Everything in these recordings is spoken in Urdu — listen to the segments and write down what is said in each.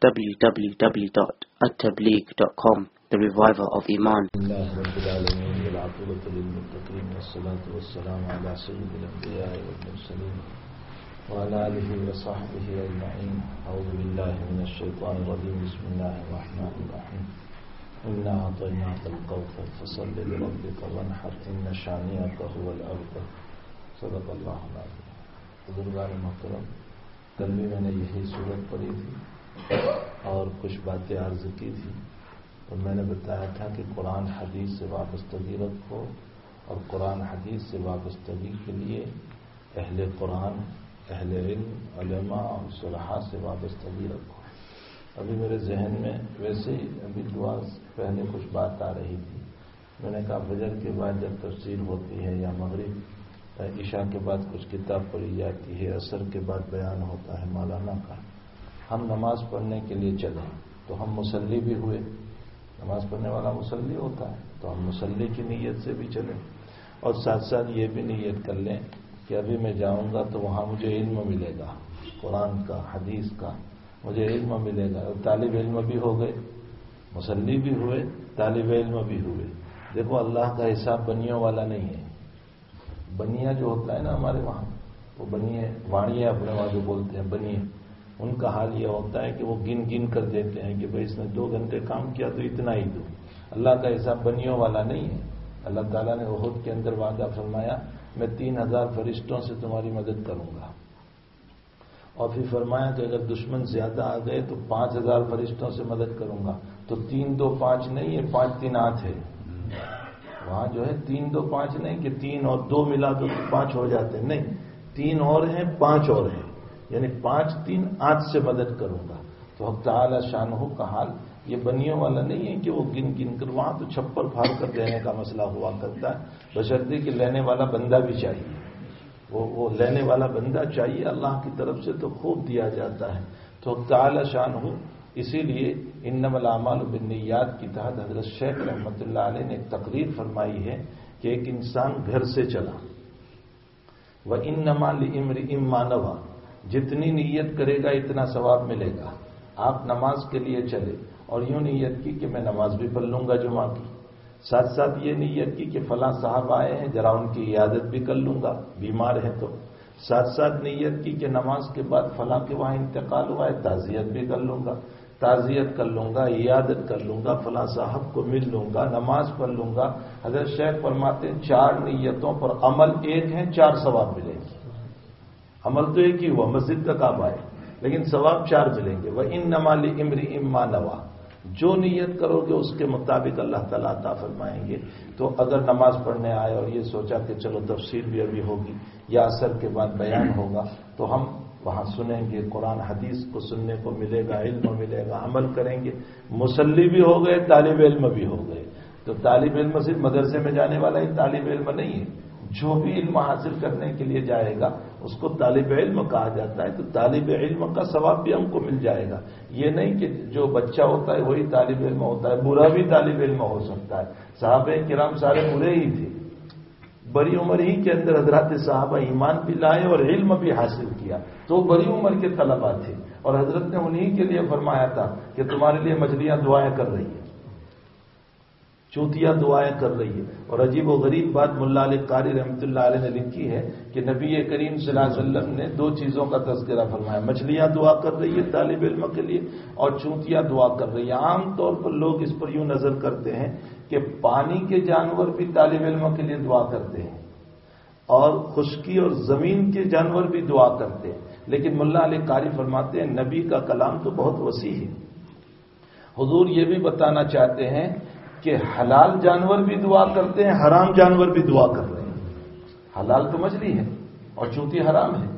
www.attableek.com The Reviver of Iman. والصلاة والسلام على سيد الأنبياء والمرسلين وعلى آله وصحبه أجمعين. أعوذ بالله من الشيطان الرجيم. بسم الله الرحمن الرحيم. إنا أعطيناك الكوثر فصل لربك وانحر إن شانئك هو الأبتر. صدق الله العظيم. محترم کل بھی میں نے یہی صورت پڑھی تھی اور کچھ باتیں عرض کی تھی۔ اور میں نے بتایا تھا کہ قرآن حدیث سے وابستگی رکھو اور قرآن حدیث سے وابستگی کے لیے اہل قرآن، اہل علم، علماء اور صلاح سے وابستگی رکھو۔ ابھی میرے ذہن میں ویسے ہی ابھی دعا پہلے کچھ بات آ رہی تھی۔ میں نے کہا فجر کے بعد جب تفصیل ہوتی ہے یا مغرب، عشاء کے بعد کچھ کتاب پڑھی جاتی ہے اثر کے بعد بیان ہوتا ہے، مولانا کا۔ ہم نماز پڑھنے کے لیے چلیں تو ہم مسلی بھی ہوئے۔ نماز پڑھنے والا مسلی ہوتا ہے تو ہم مسلی کی نیت سے بھی چلیں۔ اور ساتھ ساتھ یہ بھی نیت کر لیں کہ ابھی میں جاؤں گا تو وہاں مجھے علم ملے گا۔ قرآن کا، حدیث کا مجھے علم ملے گا۔ اور طالب علم بھی ہو گئے مسلی بھی ہوئے، طالب علم بھی ہوئے۔ دیکھو اللہ کا حساب بنیوں والا نہیں ہے۔ بنیا جو ہوتا ہے نا ہمارے وہاں، وہ بنیے واڑیے اپنے وہاں جو بولتے ہیں بنیے ان کا حال یہ ہوتا ہے کہ وہ گن گن کر دیتے ہیں کہ بھائی اس نے دو گھنٹے کام کیا تو اتنا ہی دو۔ اللہ کا حساب بنیوں والا نہیں ہے۔ اللہ تعالیٰ نے عہد کے اندر وعدہ فرمایا، میں تین ہزار فرشتوں سے تمہاری مدد کروں گا۔ اور پھر فرمایا کہ اگر دشمن زیادہ آ گئے تو پانچ ہزار فرشتوں سے مدد کروں گا۔ تو تین دو پانچ نہیں ہے، پانچ تین آٹھ ہے۔ وہاں جو ہے تین دو پانچ نہیں کہ تین اور دو ملا تو پانچ ہو جاتے نہیں، تین اور ہیں، پانچ اور ہیں۔ یعنی پانچ تین آٹھ سے مدد کروں گا۔ تو حق تعالی شاہ کا حال یہ بنیوں والا نہیں ہے کہ وہ گن گن کر وہاں تو چھپر پھاڑ کر دینے کا مسئلہ ہوا کرتا ہے۔ بشردی کہ لینے والا بندہ بھی چاہیے۔ وہ وہ لینے والا بندہ چاہیے، اللہ کی طرف سے تو خوب دیا جاتا ہے۔ تو حق تعالی شان ہو، اسی لیے انم العمال بنیاد کی تحت حضرت شیخ رحمۃ اللہ علیہ نے ایک تقریر فرمائی ہے کہ ایک انسان گھر سے چلا۔ وہ ان نمال امر امانوا جتنی نیت کرے گا اتنا ثواب ملے گا۔ آپ نماز کے لیے چلے اور یوں نیت کی کہ میں نماز بھی پڑھ لوں گا جمعہ کی۔ ساتھ ساتھ یہ نیت کی کہ فلاں صاحب آئے ہیں، ذرا ان کی عیادت بھی کر لوں گا، بیمار ہے تو۔ ساتھ ساتھ نیت کی کہ نماز کے بعد فلاں کے وہاں انتقال ہوا ہے، تعزیت بھی کر لوں گا۔ تعزیت کر لوں گا، عیادت کر لوں گا، فلاں صاحب کو مل لوں گا، نماز پڑھ لوں گا۔ حضرت شیخ فرماتے ہیں، چار نیتوں پر عمل ایک ہے، چار ثواب ملیں عمل تو ایک ہی ہوا، مسجد تک آپ آئے لیکن ثواب چار ملیں گے۔ وہ ان نمالی امری اما نوا۔ جو نیت کرو گے، اس کے مطابق اللہ تعالیٰ عطا فرمائیں گے۔ تو اگر نماز پڑھنے آئے اور یہ سوچا کہ چلو تفسیر بھی ابھی ہوگی یا اثر کے بعد بیان ہوگا، تو ہم وہاں سنیں گے، قرآن حدیث کو سننے کو ملے گا، علم ملے گا، عمل کریں گے۔ مسلی بھی ہو گئے، طالب علم بھی ہو گئے۔ تو طالب علم صرف مدرسے میں جانے والا ہی طالب علم نہیں ہے۔ جو بھی علم حاصل کرنے کے لیے جائے گا اس کو طالب علم کہا جاتا ہے تو طالب علم کا ثواب بھی ہم کو مل جائے گا۔ یہ نہیں کہ جو بچہ ہوتا ہے وہی طالب علم ہوتا ہے، برا بھی طالب علم ہو سکتا ہے۔ صحابہ کرام سارے برے ہی تھے۔ بڑی عمر ہی کے اندر حضرات صحابہ ایمان بھی لائے اور علم بھی حاصل کیا۔ تو بڑی عمر کے طلبا تھے۔ اور حضرت نے انہی کے لیے فرمایا تھا کہ تمہارے لیے مچھلیاں دعائیں کر رہی ہیں۔ چوتیاں دعائیں کر رہی ہے۔ اور عجیب و غریب بات ملا علیہ قاری رحمۃ اللہ علیہ نے لکھی ہے کہ نبی کریم صلی اللہ علیہ وسلم نے دو چیزوں کا تذکرہ فرمایا۔ مچھلیاں دعا کر رہی ہے طالب علم کے لیے اور چونتیاں دعا کر رہی ہے۔ عام طور پر لوگ اس پر یوں نظر کرتے ہیں کہ پانی کے جانور بھی طالب علم کے لیے دعا کرتے ہیں اور خشکی اور زمین کے جانور بھی دعا کرتے ہیں۔ لیکن ملا علیہ قاری فرماتے ہیں نبی کا کلام تو بہت وسیع ہے۔ حضور یہ بھی بتانا چاہتے ہیں کہ حلال جانور بھی دعا کرتے ہیں، حرام جانور بھی دعا کر رہے ہیں۔ حلال تو مچھلی ہے اور چونتی حرام ہے۔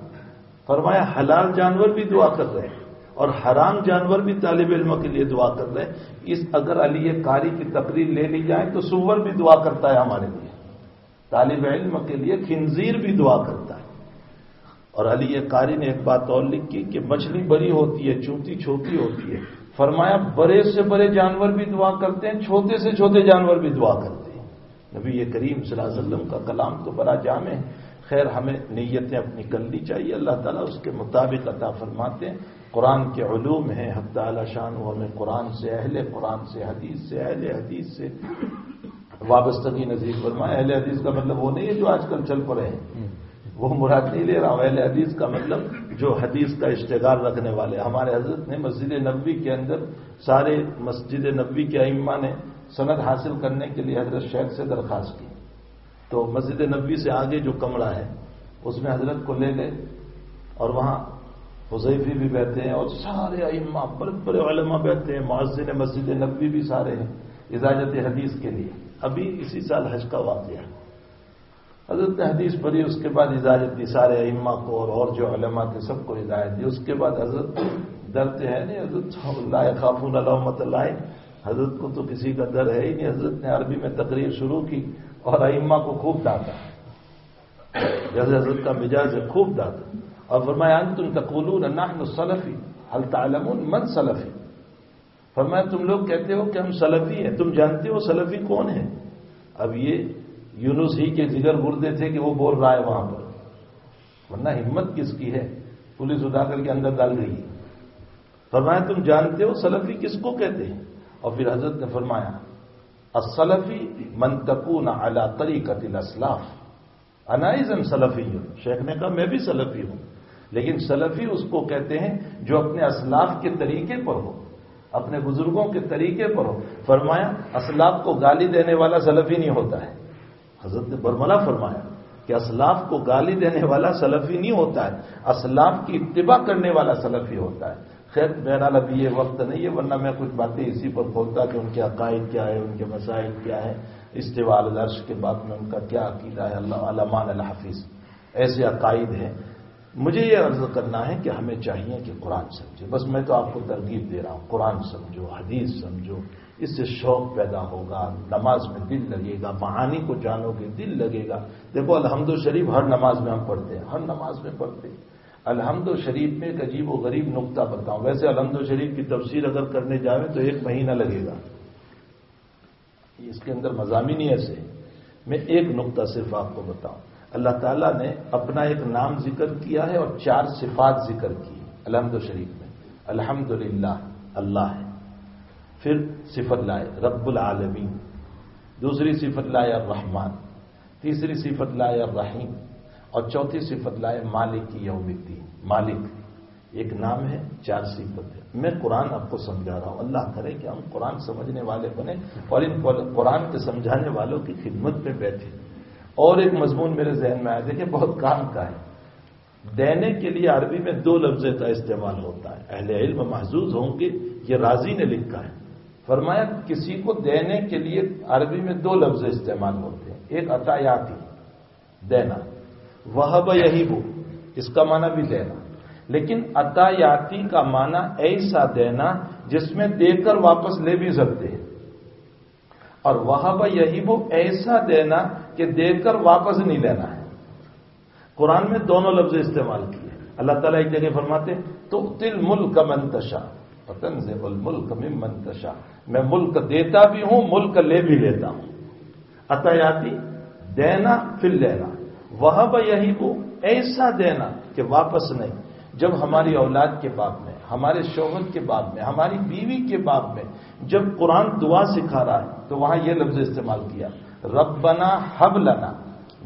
فرمایا، حلال جانور بھی دعا کر رہے ہیں اور حرام جانور بھی طالب علم کے لیے دعا کر رہے ہیں۔ اس اگر علی قاری کی تقریر لے لی جائے تو سور بھی دعا کرتا ہے ہمارے لیے۔ طالب علم کے لیے خنزیر بھی دعا کرتا ہے۔ اور علی قاری نے ایک بات اور لکھی کہ مچھلی بڑی ہوتی ہے، چونتی چھوٹی ہوتی ہے۔ فرمایا، بڑے سے بڑے جانور بھی دعا کرتے ہیں، چھوٹے سے چھوٹے جانور بھی دعا کرتے ہیں۔ نبی یہ کریم صلی اللہ علیہ وسلم کا کلام تو بڑا جامع ہے۔ خیر، ہمیں نیتیں اپنی کرنی چاہیے۔ اللہ تعالیٰ اس کے مطابق عطا فرماتے ہیں۔ قرآن کے علوم ہیں، حق تعالی شان وہ ہمیں قرآن سے اہل، قرآن سے حدیث سے اہل، حدیث سے وابستگی نزیز فرمائے۔ اہل حدیث کا مطلب وہ نہیں ہے جو آج کل چل پڑے ہیں۔ وہ مراد نہیں لے رہا ہوں۔ اہل حدیث کا مطلب جو حدیث کا اشتغال رکھنے والے۔ ہمارے حضرت نے مسجد نبوی کے اندر سارے مسجد نبوی کے ائمہ نے سند حاصل کرنے کے لیے حضرت شیخ سے درخواست کی۔ تو مسجد نبوی سے آگے جو کمرہ ہے، اس میں حضرت کو لے گئے اور وہاں حضیفی بھی بیٹھتے ہیں اور سارے ائمہ، بڑے بڑے علماء بیٹھتے ہیں معذر مسجد نبوی بھی سارے ہیں۔ اجازت حدیث کے لیے۔ ابھی اسی سال حج کا واقعہ ہے۔ حضرت نے حدیث پڑھی، اس کے بعد اجازت دی، سارے ائمہ کو اور اور جو علماء تھے سب کو ہدایت دی۔ اس کے بعد حضرت ڈرتے ہیں نہیں، حضرت اللہ خافون علامت اللہ۔ حضرت کو تو کسی کا ڈر ہے ہی نہیں، حضرت نے عربی میں تقریر شروع کی اور ائمہ کو خوب ڈانٹا۔ جیسے حضرت کا مزاج ہے، خوب ڈانٹا۔ اور فرمایا تم تقولون نحن سلفی حل تعلمون من سلفی؟ فرمایا، تم لوگ کہتے ہو کہ ہم سلفی ہیں، تم جانتے ہو سلفی کون ہے؟ اب یہ یونس ہی کے جگر گردے تھے کہ وہ بول رہا ہے وہاں پر۔ ورنہ ہمت کس کی ہے؟ پولیس اٹھا کر کے اندر ڈال گئی فرمایا، تم جانتے ہو سلفی کس کو کہتے ہیں؟ اور پھر حضرت نے فرمایا اسلفی منتقون اعلی طریقت الاسلاف۔ انائزن سلفی۔ ہوں شیخ نے کہا، میں بھی سلفی ہوں۔ لیکن سلفی اس کو کہتے ہیں جو اپنے اسلاف کے طریقے پر ہو، اپنے بزرگوں کے طریقے پر ہو۔ فرمایا، اسلاف کو گالی دینے والا سلفی نہیں ہوتا ہے۔ حضرت نے برملا فرمایا کہ اسلاف کو گالی دینے والا سلفی نہیں ہوتا ہے، اسلاف کی اتباع کرنے والا سلفی ہوتا ہے۔ خیر، بہرحال ابھی یہ وقت نہیں ہے، ورنہ میں کچھ باتیں اسی پر کھولتا کہ ان کے عقائد کیا ہے ان کے مسائل کیا ہے استوال الرش کے بعد میں ان کا کیا عقیدہ ہے؟ اللہ علمان الحافظ ایسے عقائد ہیں۔ مجھے یہ عرض کرنا ہے کہ ہمیں چاہیے کہ قرآن سمجھے۔ بس میں تو آپ کو ترغیب دے رہا ہوں۔ قرآن سمجھو، حدیث سمجھو۔ اس سے شوق پیدا ہوگا، نماز میں دل لگے گا، معانی کو جانو گے، دل لگے گا۔ دیکھو، الحمد و شریف ہر نماز میں ہم پڑھتے ہیں، ہر نماز میں پڑھتے ہیں۔ الحمد و شریف میں ایک عجیب و غریب نقطہ بتاؤں۔ ویسے الحمد و شریف کی تفسیر اگر کرنے جائیں تو ایک مہینہ لگے گا۔ اس کے اندر مضامین ایسے میں ایک نقطہ صرف آپ کو بتاؤں۔ اللہ تعالیٰ نے اپنا ایک نام ذکر کیا ہے اور چار صفات ذکر کی الحمد شریف میں۔ الحمد اللہ ہے۔ پھر صفت لائے، رب العالمین۔ دوسری صفت لائے الرحمن، تیسری صفت لائے الرحیم، اور چوتھی صفت لائے مالک یوم الدین۔ مالک، ایک نام ہے، چار صفت ہے میں قرآن آپ کو سمجھا رہا ہوں۔ اللہ کرے کہ ہم قرآن سمجھنے والے بنے اور ان قرآن کے سمجھانے والوں کی خدمت پہ بیٹھے۔ اور ایک مضمون میرے ذہن میں آیا، دیکھیں بہت کام کا ہے۔ دینے کے لیے عربی میں دو لفظ کا استعمال ہوتا ہے۔ اہل علم محظوظ ہوں گے، یہ راضی نے لکھا ہے۔ فرمایا کسی کو دینے کے لیے عربی میں دو لفظ استعمال ہوتے ہیں، ایک عطایاتی، دینا۔ وہ یہی ہو اس کا معنی بھی دینا۔ لیکن عطایاتی کا معنی ایسا دینا جس میں دے کر واپس لے بھی سکتے ہیں۔ اور وہ یہی وہ ایسا دینا کہ دے کر واپس نہیں لینا ہے۔ قرآن میں دونوں لفظ استعمال کیے۔ اللہ تعالیٰ ایک جگہ فرماتے تو تل ملک منتشا پتن سے بول ملک میں منتشا میں ملک دیتا بھی ہوں، ملک لے بھی لیتا ہوں. عطیاتی دینا پھر لینا وہ یہی وہ ایسا دینا کہ واپس نہیں. جب ہماری اولاد کے باب میں، ہمارے شوہر کے باب میں، ہماری بیوی کے باب میں جب قرآن دعا سکھا رہا ہے، تو وہاں یہ لفظ استعمال کیا، ربنا حب لنا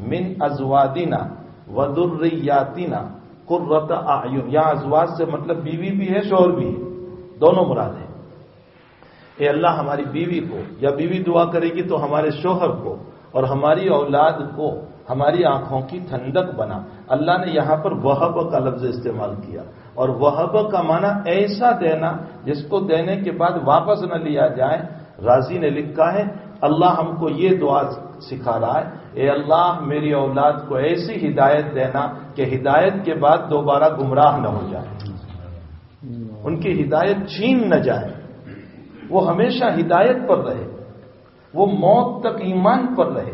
من ازوادینا ودریاتینا قرت آئین یہاں ازواج سے مطلب بیوی بھی ہے، شوہر بھی ہے. دونوں مراد ہیں۔ اے اللہ، ہماری بیوی کو، یا بیوی دعا کرے گی تو ہمارے شوہر کو اور ہماری اولاد کو ہماری آنکھوں کی ٹھنڈک بنا۔ اللہ نے یہاں پر وہب کا لفظ استعمال کیا۔ اور وہب کا معنی ایسا دینا جس کو دینے کے بعد واپس نہ لیا جائے۔ راضی نے لکھا ہے، اللہ ہم کو یہ دعا سکھا رہا ہے، اے اللہ، میری اولاد کو ایسی ہدایت دینا کہ ہدایت کے بعد دوبارہ گمراہ نہ ہو جائے۔ ان کی ہدایت چھین نہ جائے۔ وہ ہمیشہ ہدایت پر رہے۔ وہ موت تک ایمان پر رہے۔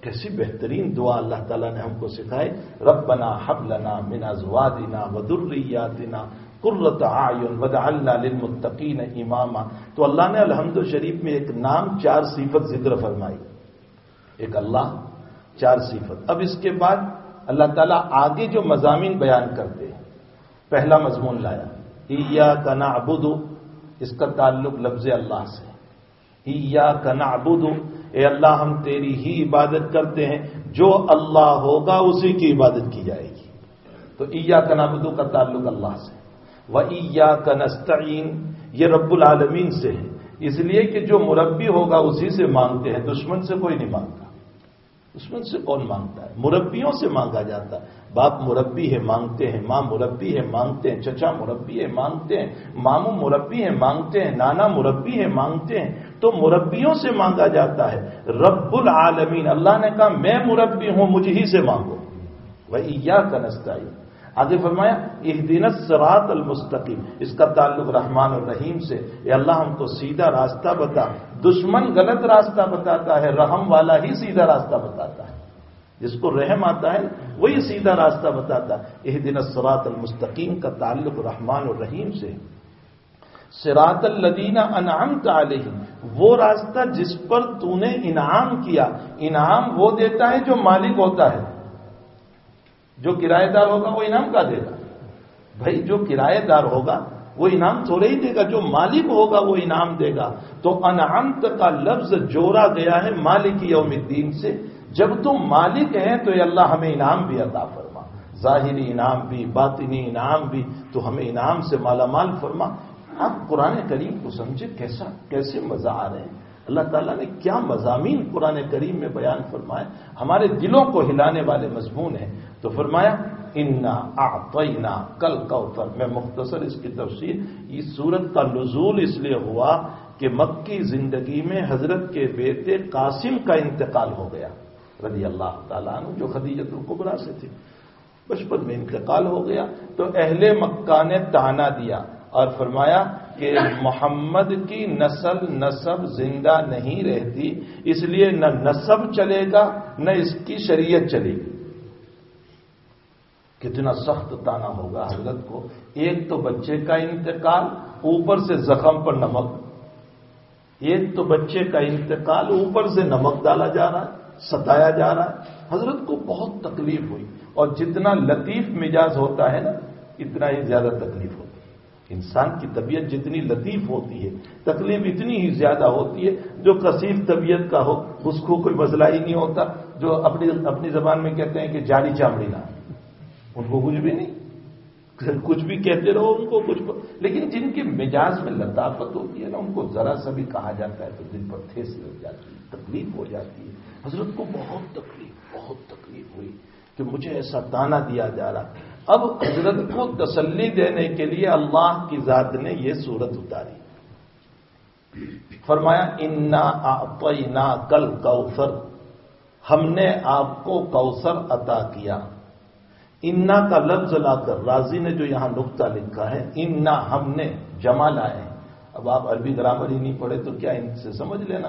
کیسی بہترین دعا اللہ تعالیٰ نے ہم کو سکھائی۔ ربنا حبلنا من ازوادنا ودریاتنا قرۃ آئین ود اللہ للمتقین اماما۔ تو اللہ نے الحمد شریف میں ایک نام، چار صفت ذکر فرمائی۔ ایک اللہ، چار صفت۔ اب اس کے بعد اللہ تعالیٰ آگے جو مضامین بیان کرتے ہیں۔ پہلا مضمون لایا۔ ایا کا نعبد اس کا تعلق لفظ اللہ سے ایا کا نعبد، اے اللہ ہم تیری ہی عبادت کرتے ہیں، جو اللہ ہوگا اسی کی عبادت کی جائے گی۔ تو ایا کا نعبد کا تعلق اللہ سے وہ ایا کا نستعین یہ رب العالمین سے ہے۔ اس لیے کہ جو مربی ہوگا اسی سے مانگتے ہیں، دشمن سے کوئی نہیں مانگتا۔ دشمن سے کون مانگتا ہے؟ مربیوں سے مانگا جاتا ہے۔ باپ مربی ہے، مانگتے ہیں۔ ماں مربی ہے، مانگتے ہیں۔ چچا مربی ہے، مانگتے ہیں۔ ماموں مربی ہے مانگتے ہیں۔ نانا مربی ہے، مانگتے ہیں۔ تو مربیوں سے مانگا جاتا ہے۔ رب العالمین، اللہ نے کہا، میں مربی ہوں، مجھ ہی سے مانگو۔ وہ کا نسطائی آگے فرمایا ایک دن سرات المستقیم۔ اس کا تعلق رحمان الرحیم سے۔ یہ اللہ، ہم کو سیدھا راستہ بتا۔ دشمن غلط راستہ بتاتا ہے، رحم والا ہی سیدھا راستہ بتاتا ہے۔ جس کو رحم آتا ہے، وہی سیدھا راستہ بتاتا ہے۔ یہ دن سرات المستقیم کا تعلق رحمان الرحیم سے۔ سراط الدینہ انعام علیہ وہ راستہ جس پر تو نے انعام کیا۔ انعام وہ دیتا ہے جو مالک ہوتا ہے۔ جو کرایہ دار ہوگا وہ انعام کا دے گا۔ بھائی، جو کرایہ دار ہوگا وہ انعام تھوڑے ہی دے گا، جو مالک ہوگا وہ انعام دے گا۔ تو انعامت کا لفظ جوڑا گیا ہے مالک یوم الدین سے۔ جب تم مالک ہیں تو اللہ ہمیں انعام بھی عطا فرما۔ ظاہری انعام بھی، باطنی انعام بھی، تو ہمیں انعام سے مالا مال فرما۔ آپ قرآن کریم کو سمجھے کیسا، کیسے مزہ آ رہے ہیں۔ اللہ تعالیٰ نے کیا مضامین قرآن کریم میں بیان فرمائے۔ ہمارے دلوں کو ہلانے والے مضمون ہیں۔ تو فرمایا، انا آنا کل کوثر۔ میں مختصر اس کی تفصیل اس صورت کا نزول اس لیے ہوا کہ مکی زندگی میں حضرت کے بیٹے قاسم کا انتقال ہو گیا، رضی اللہ تعالیٰ عنہ، جو خدیجت القبرا سے تھے۔ بچپن میں انتقال ہو گیا، تو اہل مکہ نے تانا دیا اور فرمایا کہ محمد کی نسل نصب زندہ نہیں رہتی، اس لیے نہ نصب چلے گا، نہ اس کی شریعت چلے گی۔ کتنا سخت تانا ہوگا حضرت کو۔ ایک تو بچے کا انتقال، اوپر سے زخم پر نمک۔ ایک تو بچے کا انتقال، اوپر سے نمک ڈالا جا رہا ہے، ستایا جا رہا ہے۔ حضرت کو بہت تکلیف ہوئی۔ اور جتنا لطیف مزاج ہوتا ہے نا، اتنا ہی زیادہ تکلیف ہوتی ہے۔ انسان کی طبیعت جتنی لطیف ہوتی ہے، تکلیف اتنی ہی زیادہ ہوتی ہے، جو کثیر طبیعت کا ہو، اس کو کوئی مسئلہ ہی نہیں ہوتا۔ جو اپنی اپنی زبان میں کہتے ہیں کہ جاری چامڑی نہ۔ ان کو کچھ بھی نہیں۔ کچھ بھی کہتے رہو، ان کو کچھ لیکن جن کے مزاج میں لطافت ہوتی ہے نا، ان کو ذرا سا بھی کہا جاتا ہے تو دل پر ٹھیس لگ جاتی ہے، تکلیف ہو جاتی ہے۔ حضرت کو بہت تکلیف بہت تکلیف ہوئی کہ مجھے ایسا تانا دیا جا رہا۔ اب حضرت کو تسلی دینے کے لیے اللہ کی ذات نے یہ صورت اتاری۔ فرمایا، انا کل کوثر ہم نے آپ کو کوثر عطا کیا۔ انا کا لفظ لا کر، راضی نے جو یہاں نقطہ لکھا ہے، انا ہم نے جمع لائے اب آپ عربی گرامر ہی نہیں پڑھے تو کیا ان سے سمجھ لینا؟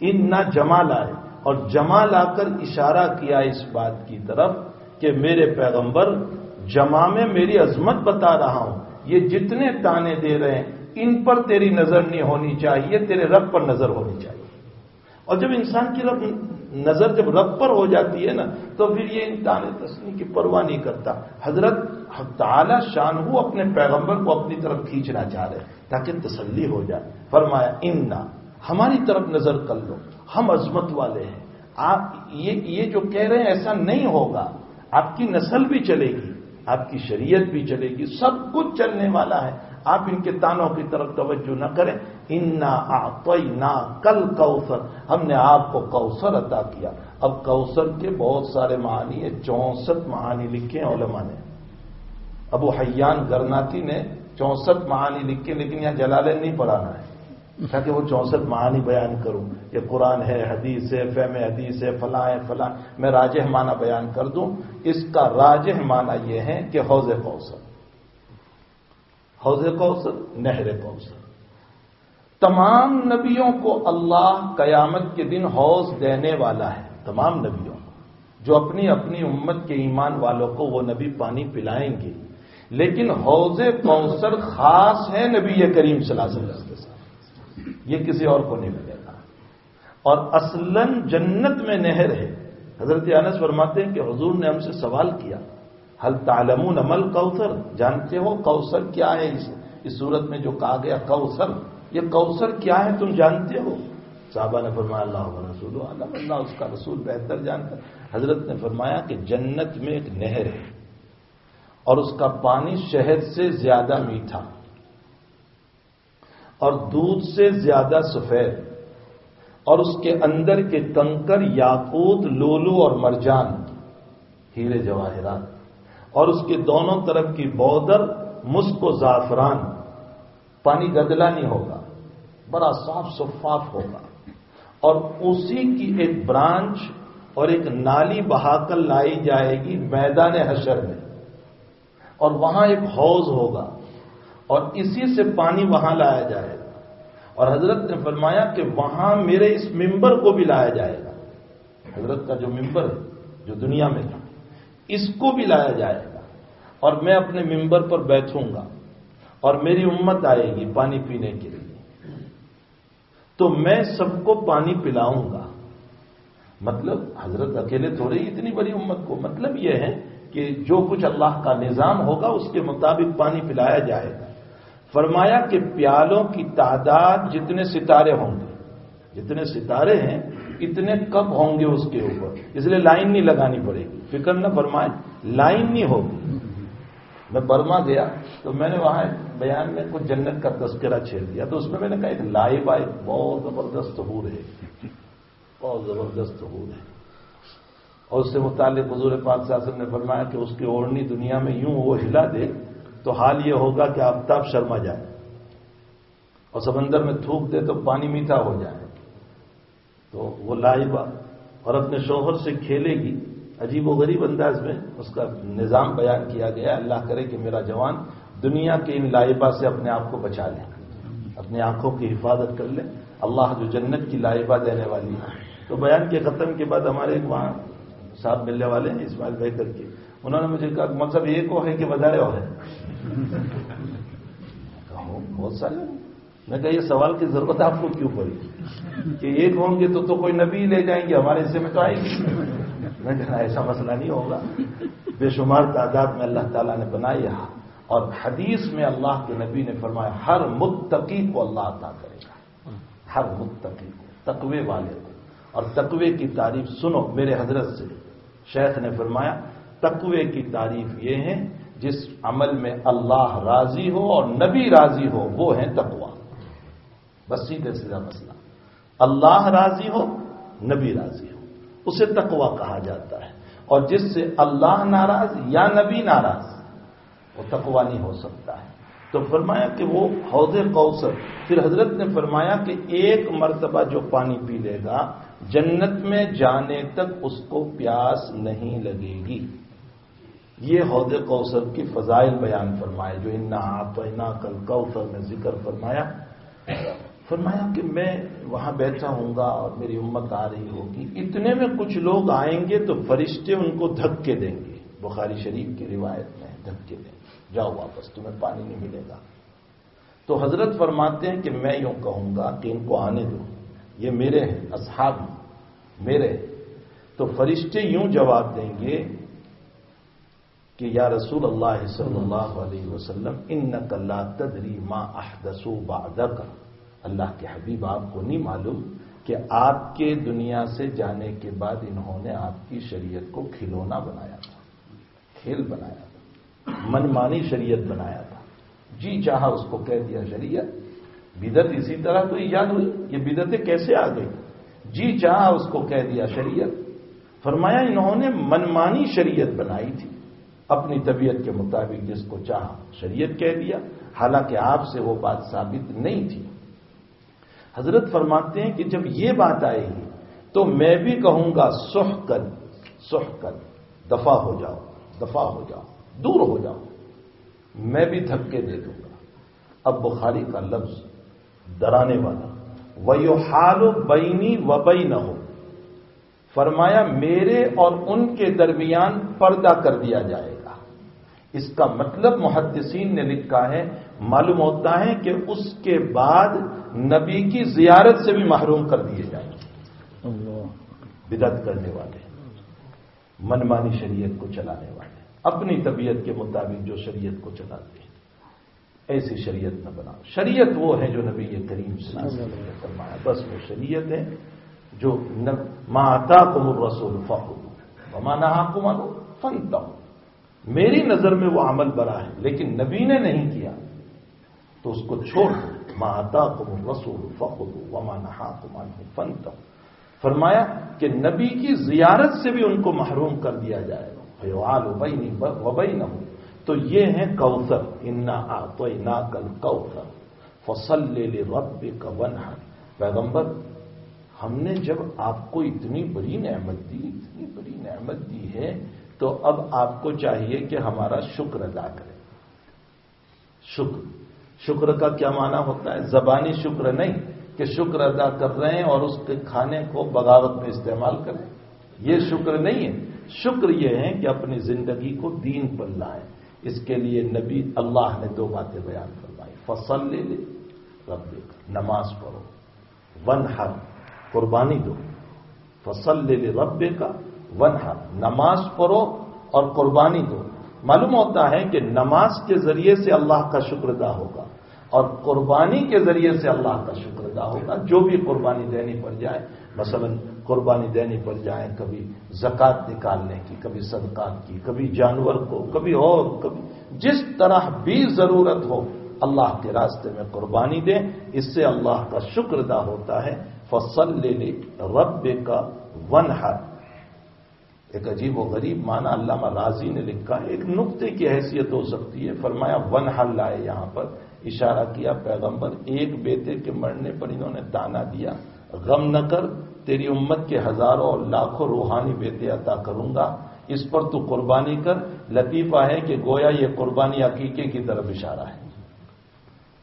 انا جمع لائے۔ اور جمع لا کر اشارہ کیا اس بات کی طرف کہ میرے پیغمبر جمع میں میری عظمت بتا رہا ہوں۔ یہ جتنے تانے دے رہے ہیں، ان پر تیری نظر نہیں ہونی چاہیے، تیرے رب پر نظر ہونی چاہیے۔ اور جب انسان کی رب نظر جب رب پر ہو جاتی ہے نا، تو پھر یہ انسان تسلیم کی پرواہ نہیں کرتا۔ حضرت تعالی شان ہو اپنے پیغمبر کو اپنی طرف کھینچنا چاہ رہے تاکہ تسلی ہو جائے۔ فرمایا اننا ہماری طرف نظر کر لو، ہم عظمت والے ہیں۔ آپ یہ جو کہہ رہے ہیں ایسا نہیں ہوگا۔ آپ کی نسل بھی چلے گی، آپ کی شریعت بھی چلے گی، سب کچھ چلنے والا ہے۔ آپ ان کے تانوں کی طرف توجہ نہ کریں۔ انا نہ کل کوثر ہم نے آپ کو کوثر عطا کیا۔ اب کوثر کے بہت سارے معانی ہیں، چونسٹھ معانی لکھے ہیں علماء نے۔ ابو حیان گرناتی نے چونسٹھ معانی لکھے، لیکن یہاں جلالین نہیں پڑھانا ہے۔ تاکہ وہ چونسٹھ معانی بیان کروں۔ یہ قرآن ہے، حدیث ہے، فہم حدیث ہے، فلاں ہے، فلاں۔ میں راجہ معنی بیان کر دوں۔ اس کا راجہ معنی یہ ہے کہ حوض کوثر۔ حوض کوثر، نہر کوثر۔ تمام نبیوں کو اللہ قیامت کے دن حوض دینے والا ہے۔ تمام نبیوں۔ کو جو اپنی اپنی امت کے ایمان والوں کو وہ نبی پانی پلائیں گے۔ لیکن حوض کوثر خاص ہے نبی کریم صلی اللہ علیہ وسلم کے ساتھ۔ یہ کسی اور کو نہیں ملے گا۔ اور اصلاً جنت میں نہر ہے۔ حضرت انس فرماتے ہیں کہ حضور نے ہم سے سوال کیا حل تعلمون عمل کوثر جانتے ہو کوثر کیا ہے اس صورت میں جو کہا گیا، کوثر۔ یہ کوثر کیا ہے تم جانتے ہو؟ صحابہ نے فرمایا، اللہ رسول اللہ اللہ اس کا رسول بہتر جان کر حضرت نے فرمایا کہ جنت میں ایک نہر ہے اور اس کا پانی شہد سے زیادہ میٹھا اور دودھ سے زیادہ سفید اور اس کے اندر کے کنکر، یاقوت، لولو اور مرجان، ہیرے جواہرات اور اس کے دونوں طرف کی بودر مسک و زعفران، پانی گدلا نہیں ہوگا۔ بڑا صاف شفاف ہوگا۔ اور اسی کی ایک برانچ اور ایک نالی بہا کر لائی جائے گی میدان حشر میں۔ اور وہاں ایک حوض ہوگا۔ اور اسی سے پانی وہاں لایا جائے گا۔ اور حضرت نے فرمایا کہ وہاں میرے اس ممبر کو بھی لایا جائے گا۔ حضرت کا جو ممبر ہے، جو دنیا میں تھا، اس کو بھی لایا جائے گا۔ اور میں اپنے ممبر پر بیٹھوں گا۔ اور میری امت آئے گی پانی پینے کے لیے۔ تو میں سب کو پانی پلاؤں گا۔ مطلب حضرت اکیلے تھوڑے ہی اتنی بڑی امت کو۔ مطلب یہ ہے کہ جو کچھ اللہ کا نظام ہوگا، اس کے مطابق پانی پلایا جائے گا۔ فرمایا کہ پیالوں کی تعداد جتنے ستارے ہوں گے، جتنے ستارے ہیں، اتنے کب ہوں گے اس کے اوپر؟ اس لیے لائن نہیں لگانی پڑے گی۔ فکر نہ فرمائے لائن نہیں ہوگی۔ میں برما گیا تو میں نے وہاں بیان میں کچھ جنت کا تذکرہ چھیڑ دیا تو اس میں میں نے کہا ایک لائب آئی بہت زبردست ہو رہے بہت زبردست ہو رہے اور اس سے متعلق حضور پاک صاحب نے فرمایا کہ اس کی اوڑھنی دنیا میں یوں وہ ہلا دے تو حال یہ ہوگا کہ آفتاب شرما جائے۔ اور سمندر میں تھوک دے تو پانی میٹھا ہو جائے۔ تو وہ لائبہ اور اپنے شوہر سے کھیلے گی۔ عجیب و غریب انداز میں اس کا نظام بیان کیا گیا۔ اللہ کرے کہ میرا جوان دنیا کے ان لائبہ سے اپنے آپ کو بچا لے، اپنی آنکھوں کی حفاظت کر لے۔ اللہ جو جنت کی لائبہ دینے والی ہے۔ تو بیان کے ختم کے بعد ہمارے ایک وہاں صاحب ملنے والے ہیں، اسماعیل بھائی کر کے۔ انہوں نے مجھے کہا مطلب ایک وہ ہے کہ بدارے وہ ہے بہت سارے۔ میں کہا، یہ سوال کی ضرورت آپ کو کیوں پڑی؟ کہ ایک ہوں گے تو تو کوئی نبی لے جائیں گے، ہمارے حصے میں تو آئے گی۔ میں کہا، ایسا مسئلہ نہیں ہوگا. بے شمار تعداد میں اللہ تعالیٰ نے بنایا اور حدیث میں اللہ کے نبی نے فرمایا، ہر متقی کو اللہ عطا کرے گا. ہر متقی کو، تقوی والے کو۔ اور تقوی کی تعریف سنو میرے حضرت سے۔ شیخ نے فرمایا، تقوی کی تعریف یہ ہے جس عمل میں اللہ راضی ہو اور نبی راضی ہو، وہ ہے تقوا بس سیدھے سیدھا مسئلہ۔ اللہ راضی ہو، نبی راضی ہو۔ اسے تقوا کہا جاتا ہے اور جس سے اللہ ناراض یا نبی ناراض، وہ تقوا نہیں ہو سکتا ہے۔ تو فرمایا کہ وہ حوض کوثر، پھر حضرت نے فرمایا کہ ایک مرتبہ جو پانی پی لے گا، جنت میں جانے تک اس کو پیاس نہیں لگے گی۔ یہ عہدے کوثر کی فضائل بیان فرمائے، جو ان آپ کل کوثر میں ذکر فرمایا۔ فرمایا کہ میں وہاں بیٹھا ہوں گا اور میری امت آ رہی ہوگی۔ اتنے میں کچھ لوگ آئیں گے تو فرشتے ان کو دھکے دیں گے۔ بخاری شریف کی روایت میں دھکے دیں۔ گے جاؤ واپس، تمہیں پانی نہیں ملے گا۔ تو حضرت فرماتے ہیں کہ میں یوں کہوں گا کہ ان کو آنے دو۔ یہ میرے ہیں، اصحاب میرے تو فرشتے یوں جواب دیں گے کہ یا رسول اللہ صلی اللہ علیہ وسلم ان اللہ تدری ما احدثو بعدک۔ اللہ کے حبیب، آپ کو نہیں معلوم کہ آپ کے دنیا سے جانے کے بعد انہوں نے آپ کی شریعت کو کھلونا بنایا تھا، کھیل بنایا تھا من مانی شریعت بنایا تھا۔ جی چاہا اس کو کہہ دیا شریعت بدت اسی طرح تو ایجاد ہوئی، یہ بدتیں کیسے آ گئی؟ جی چاہا اس کو کہہ دیا شریعت، فرمایا انہوں نے منمانی شریعت بنائی تھی۔ اپنی طبیعت کے مطابق جس کو چاہا شریعت کہہ دیا، حالانکہ آپ سے وہ بات ثابت نہیں تھی۔ حضرت فرماتے ہیں کہ جب یہ بات آئے گی تو میں بھی کہوں گا سح کر سح کر دفاع ہو جاؤ، دفاع ہو جاؤ، دور ہو جاؤ۔ میں بھی دھکے دے دوں گا۔ اب بخاری کا لفظ ڈرانے والا۔ وہ حال بینی وبئی نہ ہو فرمایا، میرے اور ان کے درمیان پردہ کر دیا جائے گا۔ اس کا مطلب محدثین نے لکھا ہے معلوم ہوتا ہے کہ اس کے بعد نبی کی زیارت سے بھی محروم کر دیے جائیں۔ بدت کرنے والے منمانی شریعت کو چلانے والے اپنی طبیعت کے مطابق جو شریعت کو چلاتے ہیں۔ ایسی شریعت نہ بناؤ۔ شریعت وہ ہے جو نبی کریم صلی اللہ علیہ وسلم نے فرمایا۔ بس وہ شریعت ہے جو ماتا کم رسول فخر مانا کو مانو میری نظر میں وہ عمل برا ہے لیکن نبی نے نہیں کیا۔ تو اس کو چھوڑ دو ماتا کم رسول فخر وما نہا کمان فن فرمایا کہ نبی کی زیارت سے بھی ان کو محروم کر دیا جائے گا۔ وبئی نہ ہو تو یہ ہے کوثر۔ انا تو نا کل کوثر فصل لے لے رب کا پیغمبر، ہم نے جب آپ کو اتنی بڑی نعمت دی، اتنی بڑی نعمت دی ہے، تو اب آپ کو چاہیے کہ ہمارا شکر ادا کریں شکر۔ شکر کا کیا معنی ہوتا ہے؟ زبانی شکر نہیں کہ شکر ادا کر رہے ہیں اور اس کے کھانے کو بغاوت میں استعمال کریں۔ یہ شکر نہیں ہے۔ شکر یہ ہے کہ اپنی زندگی کو دین پر لائیں۔ اس کے لیے نبی اللہ نے دو باتیں بیان کروائی فصل لے لے، رب نماز پڑھو۔ ون ہر قربانی دو۔ فصل لے لے، رب کا۔ ون ہر نماز پڑھو اور قربانی دو۔ معلوم ہوتا ہے کہ نماز کے ذریعے سے اللہ کا شکر ادا ہوگا اور قربانی کے ذریعے سے اللہ کا شکر ادا ہوگا۔ جو بھی قربانی دینی پڑ جائے، مثلا قربانی دینی پڑ جائے، کبھی زکات نکالنے کی، کبھی صدقات کی، کبھی جانور کو، کبھی اور، کبھی جس طرح بھی ضرورت ہو، اللہ کے راستے میں قربانی دیں اس سے اللہ کا شکر ادا ہوتا ہے۔ فصل لے لے رب کا ون ایک عجیب و غریب معنی علامہ راضی نے لکھا ہے، ایک نقطے کی حیثیت ہو سکتی ہے۔ فرمایا، ون حل لائے یہاں پر۔ اشارہ کیا، پیغمبر ایک بیٹے کے مرنے پر انہوں نے دانا دیا۔ غم نہ کر، تیری امت کے ہزاروں اور لاکھوں روحانی بیٹے عطا کروں گا۔ اس پر تو قربانی کر۔ لطیفہ ہے کہ گویا یہ قربانی عقیقے کی طرف اشارہ ہے۔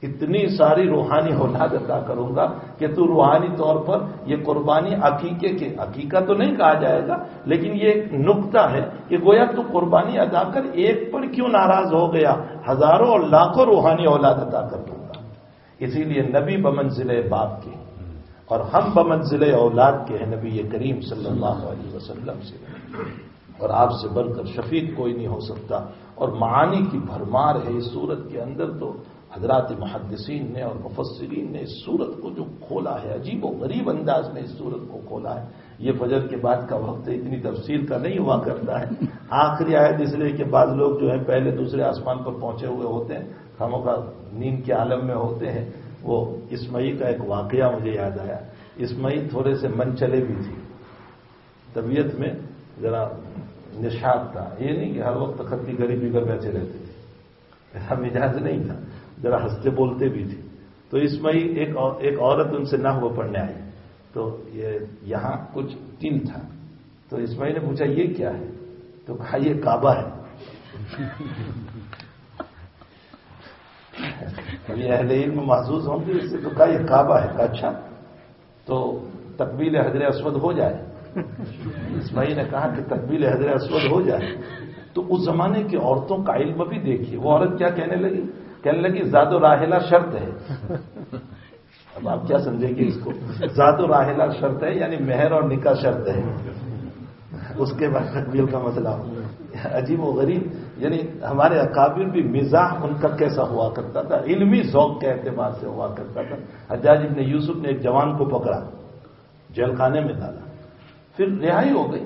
اتنی ساری روحانی اولاد عطا کروں گا کہ تو روحانی طور پر یہ قربانی عقیقے کے عقیقہ تو نہیں کہا جائے گا، لیکن یہ ایک نقطہ ہے کہ گویا تو قربانی ادا کر ایک پر کیوں ناراض ہو گیا؟ ہزاروں اور لاکھوں روحانی اولاد ادا کر دوں گا۔ اسی لیے نبی بمنزل باپ کے، اور ہم بمنزل اولاد کے ہیں نبی کریم صلی اللہ علیہ وسلم سے۔ اور آپ سے بڑھ کر شفیق کوئی نہیں ہو سکتا۔ اور معانی کی بھرمار ہے اس صورت کے اندر تو حضرات محدثین نے اور مفسرین نے اس صورت کو جو کھولا ہے، عجیب و غریب انداز میں اس صورت کو کھولا ہے۔ یہ فجر کے بعد کا وقت اتنی تفصیل کا نہیں ہوا کرتا ہے۔ آخری آیت اس لیے کہ بعض لوگ جو ہے پہلے دوسرے آسمان پر پہنچے ہوئے ہوتے ہیں ہموں کا نیند کے عالم میں ہوتے ہیں۔ وہ اسمئی کا ایک واقعہ مجھے یاد آیا۔ اسمئی تھوڑے سے من چلے بھی تھی طبیعت میں ذرا نشاد تھا۔ یہ نہیں کہ ہر وقت خط کی غریبی کر بیٹھے رہتے تھے۔ ایسا مزاج نہیں تھا۔ ذرا ہنستے بولتے بھی تھے۔ تو اس میں ایک ایک عورت ان سے نہ وہ پڑھنے آئی۔ تو یہ یہاں کچھ تل تھا۔ تو اسمائی نے پوچھا، یہ کیا ہے؟ تو کہا، یہ کعبہ ہے۔ یہ اہل علم محسوس ہوں گے اس سے تو کہا، یہ کعبہ ہے۔ اچھا۔ تو تقبیل حضر اسود ہو جائے۔ اسمائی نے کہا کہ تقبیل حضر اسود ہو جائے۔ تو اس زمانے کی عورتوں کا علم بھی دیکھیے۔ وہ عورت کیا کہنے لگی؟ کہنے لگی زاد و راہلا شرط ہے۔ اب آپ کیا سمجھیں گے اس کو زاد و راہلا شرط ہے یعنی مہر اور نکاح شرط ہے۔ اس کے بعد تقبیل کا مسئلہ۔ عجیب و غریب یعنی ہمارے اکابر بھی مزاح ان کا کیسا ہوا کرتا تھا؟ علمی ذوق کے اعتبار سے ہوا کرتا تھا۔ حجاج ابن یوسف نے ایک جوان کو پکڑا جیل خانے میں ڈالا۔ پھر رہائی ہو گئی۔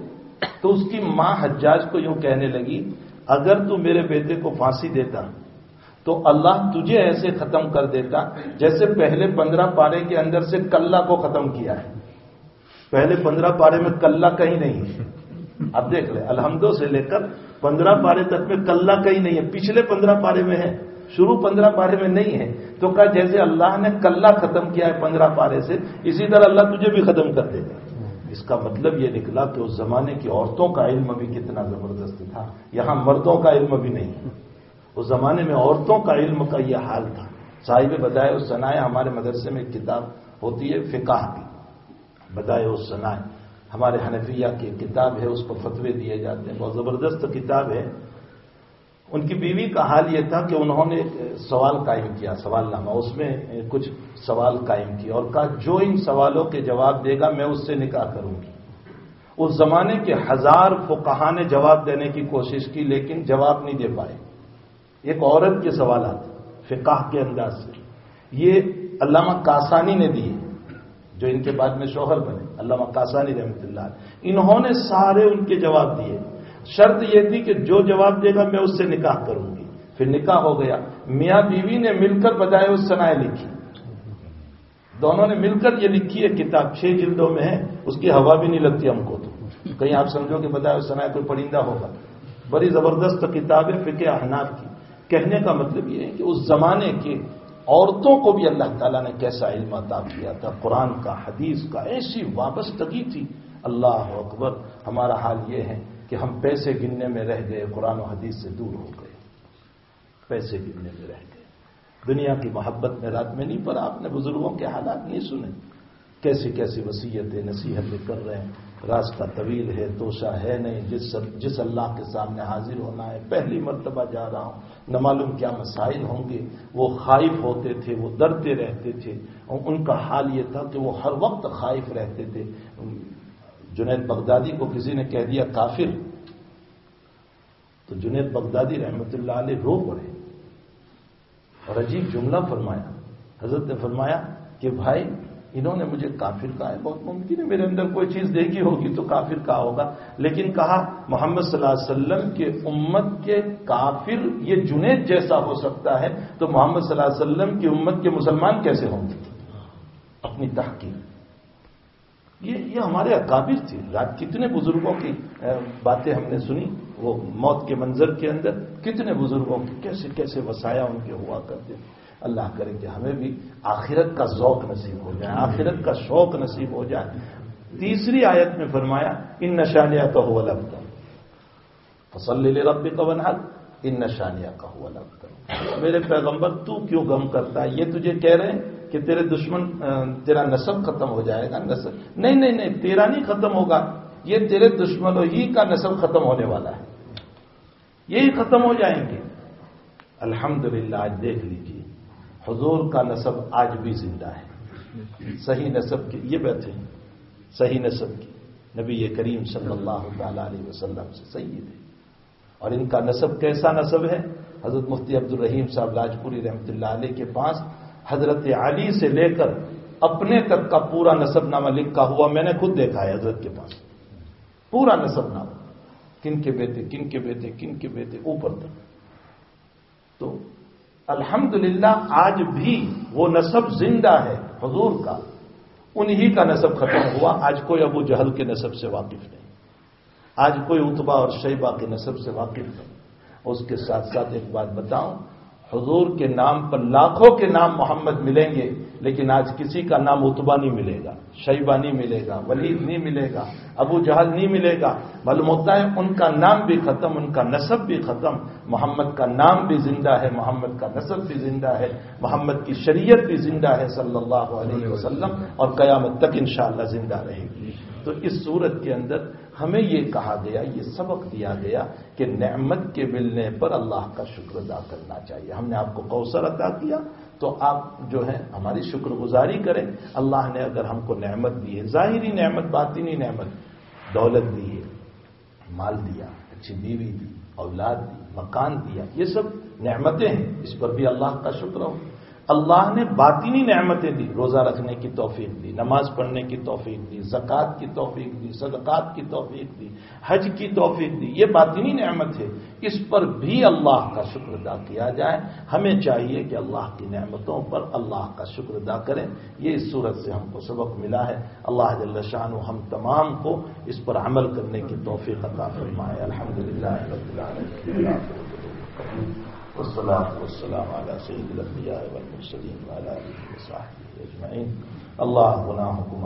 تو اس کی ماں حجاج کو یوں کہنے لگی، اگر تو میرے بیٹے کو پھانسی دیتا تو اللہ تجھے ایسے ختم کر دیتا جیسے پہلے پندرہ پارے کے اندر سے کلّا کو ختم کیا ہے۔ پہلے پندرہ پارے میں کلّا کہیں نہیں ہے۔ اب دیکھ لیں الحمدوں سے لے کر پندرہ پارے تک میں کلّا کہیں نہیں ہے۔ پچھلے پندرہ پارے میں ہے، شروع پندرہ پارے میں نہیں ہے۔ تو کہا جیسے اللہ نے کلّا ختم کیا ہے پندرہ پارے سے، اسی طرح اللہ تجھے بھی ختم کر دے گا۔ اس کا مطلب یہ نکلا کہ اس زمانے کی عورتوں کا علم بھی کتنا زبردست تھا۔ یہاں مردوں کا علم بھی نہیں۔ اس زمانے میں عورتوں کا علم کا یہ حال تھا۔ صاحب بدائے اس سنائے ہمارے مدرسے میں ایک کتاب ہوتی ہے، فقہ کی۔ بدائے اس سنائے ہمارے حنفیہ کی کتاب ہے، اس پر فتوے دیے جاتے ہیں۔ بہت زبردست کتاب ہے۔ ان کی بیوی کا حال یہ تھا کہ انہوں نے سوال قائم کیا، سوال نامہ۔ اس میں کچھ سوال قائم کیا اور کہا، جو ان سوالوں کے جواب دے گا، میں اس سے نکاح کروں گی۔ اس زمانے کے ہزار فقہ نے جواب دینے کی کوشش کی، لیکن جواب نہیں دے پائے۔ ایک عورت کے سوالات فقہ کے انداز سے۔ یہ علامہ کاسانی نے دی جو ان کے بعد میں شوہر بنے، علامہ کاسانی رحمۃ اللہ انہوں نے سارے ان کے جواب دیے۔ شرط یہ تھی کہ جو جواب دے گا میں اس سے نکاح کروں گی۔ پھر نکاح ہو گیا۔ میاں بیوی نے مل کر بجائے اس سنائے لکھی۔ دونوں نے مل کر یہ لکھی ہے کتاب چھ جلدوں میں ہے، اس کی ہوا بھی نہیں لگتی ہم کو تو۔ کہیں آپ سمجھو کہ بجائے اس سنائے کوئی پرندہ ہوگا۔ بڑی زبردست کتاب ہے فکر احناف کی۔ کہنے کا مطلب یہ ہے کہ اس زمانے کے عورتوں کو بھی اللہ تعالیٰ نے کیسا علم عطا کیا تھا؟ قرآن کا، حدیث کا، ایسی وابستگی تھی۔ اللہ اکبر، ہمارا حال یہ ہے کہ ہم پیسے گننے میں رہ گئے، قرآن و حدیث سے دور ہو گئے۔ پیسے گننے میں رہ گئے۔ دنیا کی محبت میں رات میں نہیں، پر آپ نے بزرگوں کے حالات نہیں سنے کیسی کیسی وسیعتیں نصیحتیں کر رہے ہیں۔ راستہ طویل ہے توشا ہے نہیں، جس جس اللہ کے سامنے حاضر ہونا ہے، پہلی مرتبہ جا رہا ہوں۔ نہ معلوم کیا مسائل ہوں گے۔ وہ خائف ہوتے تھے، وہ ڈرتے رہتے تھے۔ اور ان کا حال یہ تھا کہ وہ ہر وقت خائف رہتے تھے۔ جنید بغدادی کو کسی نے کہہ دیا، کافر۔ تو جنید بغدادی رحمت اللہ علیہ رو پڑے۔ اور عجیب جملہ فرمایا۔ حضرت نے فرمایا کہ بھائی انہوں نے مجھے کافر کہا ہے۔ بہت ممکن ہے میرے اندر کوئی چیز دیکھی ہوگی تو کافر کہا ہوگا۔ لیکن کہا، محمد صلی اللہ علیہ وسلم کے امت کے کافر یہ جنید جیسا ہو سکتا ہے تو محمد صلی اللہ علیہ وسلم کی امت کے مسلمان کیسے ہوں گے؟ اپنی تحقیق۔ یہ یہ ہمارے اکابر تھے۔ رات کتنے بزرگوں کی باتیں ہم نے سنی، وہ موت کے منظر کے اندر کتنے بزرگوں کی، کیسے کیسے وسایا ان کے ہوا کرتے۔ تھے اللہ کرے کہ ہمیں بھی آخرت کا ذوق نصیب ہو جائے، آخرت کا شوق نصیب ہو جائے۔ تیسری آیت میں فرمایا ان نشانیہ کا ہوا لگتا فصل لے رب کا بنال ان نشانیہ کا ہوا لگتا میرے پیغمبر، تو کیوں غم کرتا ہے؟ یہ تجھے کہہ رہے ہیں کہ تیرے دشمن تیرا نصب ختم ہو جائے گا نصب نہیں نہیں نہیں، تیرا نہیں ختم ہوگا، یہ تیرے دشمنوں ہی کا نصب ختم ہونے والا ہے۔ یہی ختم ہو جائیں گے۔ الحمدللہ، آج دیکھ لیجیے حضور کا نصب آج بھی زندہ ہے۔ صحیح نصب کی یہ بیٹھے ہیں۔ صحیح نصب کی نبی کریم صلی اللہ تعالی علیہ وسلم سے صحیح ہے۔ اور ان کا نصب کیسا نصب ہے؟ حضرت مفتی عبد الرحیم صاحب لاجپوری رحمۃ اللہ علیہ کے پاس حضرت علی سے لے کر اپنے تک کا پورا نصب نامہ لکھا ہوا میں نے خود دیکھا ہے حضرت کے پاس۔ پورا نصب نامہ۔ کن کے بیٹے، کن کے بیٹے، کن کے بیٹے؟ اوپر تک۔ تو الحمدللہ آج بھی وہ نصب زندہ ہے، حضور کا۔ انہی کا نصب ختم ہوا، آج کوئی ابو جہل کے نصب سے واقف نہیں۔ آج کوئی اتبا اور شیبہ کے نصب سے واقف نہیں۔ اس کے ساتھ ساتھ ایک بات بتاؤں، حضور کے نام پر لاکھوں کے نام محمد ملیں گے۔ لیکن آج کسی کا نام اتبا نہیں ملے گا، شیبہ نہیں ملے گا، ولید نہیں ملے گا، ابو جہل نہیں ملے گا۔ معلوم ہوتا ہے ان کا نام بھی ختم، ان کا نصب بھی ختم۔ محمد کا نام بھی زندہ ہے، محمد کا نصب بھی زندہ ہے، محمد کی شریعت بھی زندہ ہے صلی اللہ علیہ وسلم اور قیامت تک انشاءاللہ زندہ رہے گی۔ تو اس صورت کے اندر ہمیں یہ کہا گیا، یہ سبق دیا گیا کہ نعمت کے ملنے پر اللہ کا شکر ادا کرنا چاہیے۔ ہم نے آپ کو کوثر ادا کیا تو آپ جو ہے ہماری شکر گزاری کریں۔ اللہ نے اگر ہم کو نعمت دی ہے، ظاہری نعمت، باطنی نعمت، دولت دی ہے، مال دیا، اچھی بیوی دی، اولاد دی، مکان دیا، یہ سب نعمتیں ہیں۔ اس پر بھی اللہ کا شکر ہو۔ اللہ نے باطنی نعمتیں دی، روزہ رکھنے کی توفیق دی، نماز پڑھنے کی توفیق دی، زکوٰۃ کی توفیق دی، صدقات کی توفیق دی، حج کی توفیق دی، یہ باطنی نعمت ہے۔ اس پر بھی اللہ کا شکر ادا کیا جائے۔ ہمیں چاہیے کہ اللہ کی نعمتوں پر اللہ کا شکر ادا کریں۔ یہ اس صورت سے ہم کو سبق ملا ہے۔ اللہ جل شان ہم تمام کو اس پر عمل کرنے کی توفیق عطا فرمائے۔ الحمد للہ والصلاة والسلام على سيد الأنبياء والمرسلين وعلى آله وصحبه أجمعين. اللہ گناہ حکم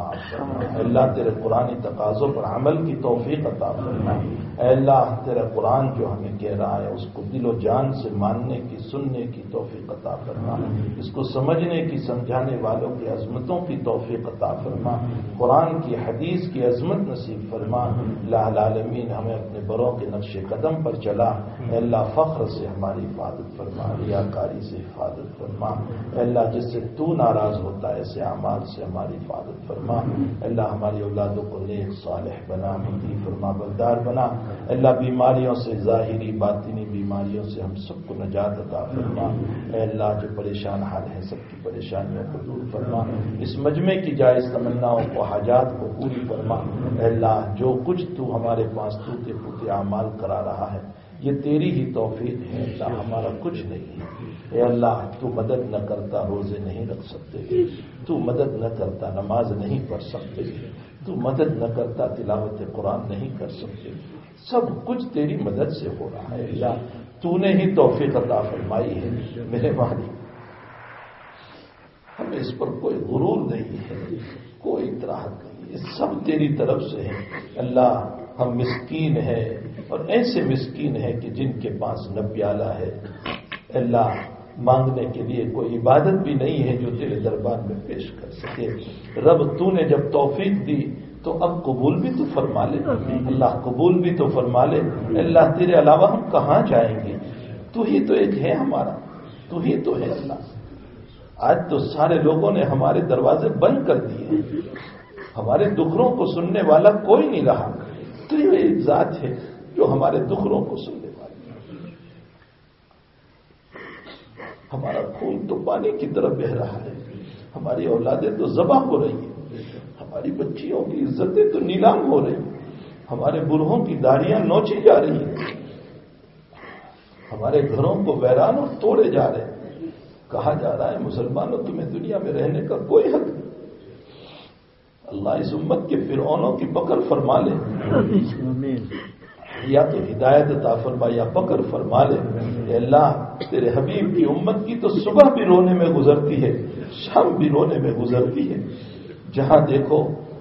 اللہ تیرے قرآن تقاضوں پر عمل کی توفیق عطا فرما اے اللہ تیرا قرآن جو ہمیں کہہ رہا ہے، اس کو دل و جان سے ماننے کی، سننے کی توفیق عطا فرما اس کو سمجھنے کی، سمجھانے والوں کی عظمتوں کی توفیق عطا فرما قرآن کی، حدیث کی عظمت نصیب فرما اللہ العالمین ہمیں اپنے بروں کے نقش قدم پر چلا۔ اے اللہ فخر سے ہماری حفاظت فرما ریاکاری سے حفاظت فرما۔ اے اللہ جس سے تو ناراض ہوتا ہے ایسے اعمال سے ہماری حفاظت فرما۔ اللہ ہماری اولادوں کو نیک، صالح بنا مدی فرما، بردار بنا۔ اللہ بیماریوں سے ظاہری، باطنی بیماریوں سے ہم سب کو نجات عطا فرما۔ اے اللہ جو پریشان حال ہیں، سب کی پریشانیوں کو دور فرما۔ اس مجمع کی جائز تمناؤں کو، حاجات کو پوری فرما۔ اے اللہ جو کچھ تو ہمارے پاس توتے پوتے اعمال کرا رہا ہے، یہ تیری ہی توفیق ہے۔ اللہ ہمارا کچھ نہیں ہے۔ اے اللہ، تو مدد نہ کرتا، روزے نہیں رکھ سکتے۔ تو مدد نہ کرتا، نماز نہیں پڑھ سکتے۔ تو مدد نہ کرتا، تلاوت قرآن نہیں کر سکتے۔ سب کچھ تیری مدد سے ہو رہا ہے۔ اللہ تو نے ہی توفیق عطا فرمائی ہے، میرے مالک ہمیں اس پر کوئی غرور نہیں ہے، کوئی اطراحت نہیں یہ سب تیری طرف سے ہے۔ اللہ، ہم مسکین ہیں۔ اور ایسے مسکین ہیں کہ جن کے پاس نہ پیالہ ہے۔ اللہ مانگنے کے لیے کوئی عبادت بھی نہیں ہے جو تیرے دربار میں پیش کر سکے۔ رب تو نے جب توفیق دی تو اب قبول بھی تو فرما لے۔ اللہ قبول بھی تو فرما لے۔ اللہ، تیرے علاوہ ہم کہاں جائیں گے؟ تو ہی تو ایک ہے ہمارا۔ تو ہی تو ہے اللہ۔ آج تو سارے لوگوں نے ہمارے دروازے بند کر دیے۔ ہمارے دکھروں کو سننے والا کوئی نہیں رہا۔ تو یہ ایک ذات ہے جو ہمارے دکھروں کو سننے والی ہمارا خون تو پانی کی طرف بہ رہا ہے۔ ہماری اولادیں تو ذبح ہو رہی ہیں۔ ہماری بچیوں کی عزتیں تو نیلام ہو رہی ہیں۔ ہمارے برہوں کی داڑیاں نوچی جا رہی ہیں۔ ہمارے گھروں کو ویران اور توڑے جا رہے ہیں۔ کہا جا رہا ہے، مسلمانوں، تمہیں دنیا میں رہنے کا کوئی حق نہیں۔ اللہ اس امت کے فرعونوں کی پکڑ فرما لے۔ یا تو ہدایت عطا فرما یا پکڑ فرما لے اے اللہ تیرے حبیب کی امت کی تو صبح بھی رونے میں گزرتی ہے، شام بھی رونے میں گزرتی ہے۔ جہاں دیکھو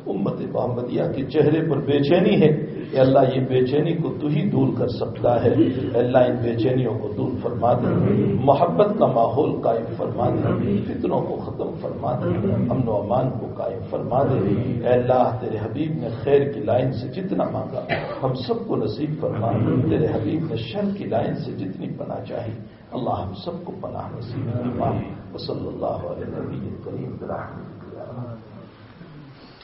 امت محمدیہ کے چہرے پر بے چینی ہے کہ اللہ یہ بے چینی کو تو ہی دور کر سکتا ہے۔ اللہ ان بے چینیوں کو دور فرما دے۔ محبت کا ماحول قائم فرما دے۔ فطروں کو ختم فرما دے۔ امن و امان کو قائم فرما دے۔ اے اللہ، تیرے حبیب نے خیر کی لائن سے جتنا مانگا، ہم سب کو نصیب فرما۔ تیرے حبیب نے شر کی لائن سے جتنی پناہ چاہی، اللہ ہم سب کو پناہ نصیب فرما۔ وصلی اللہ علیہ کریم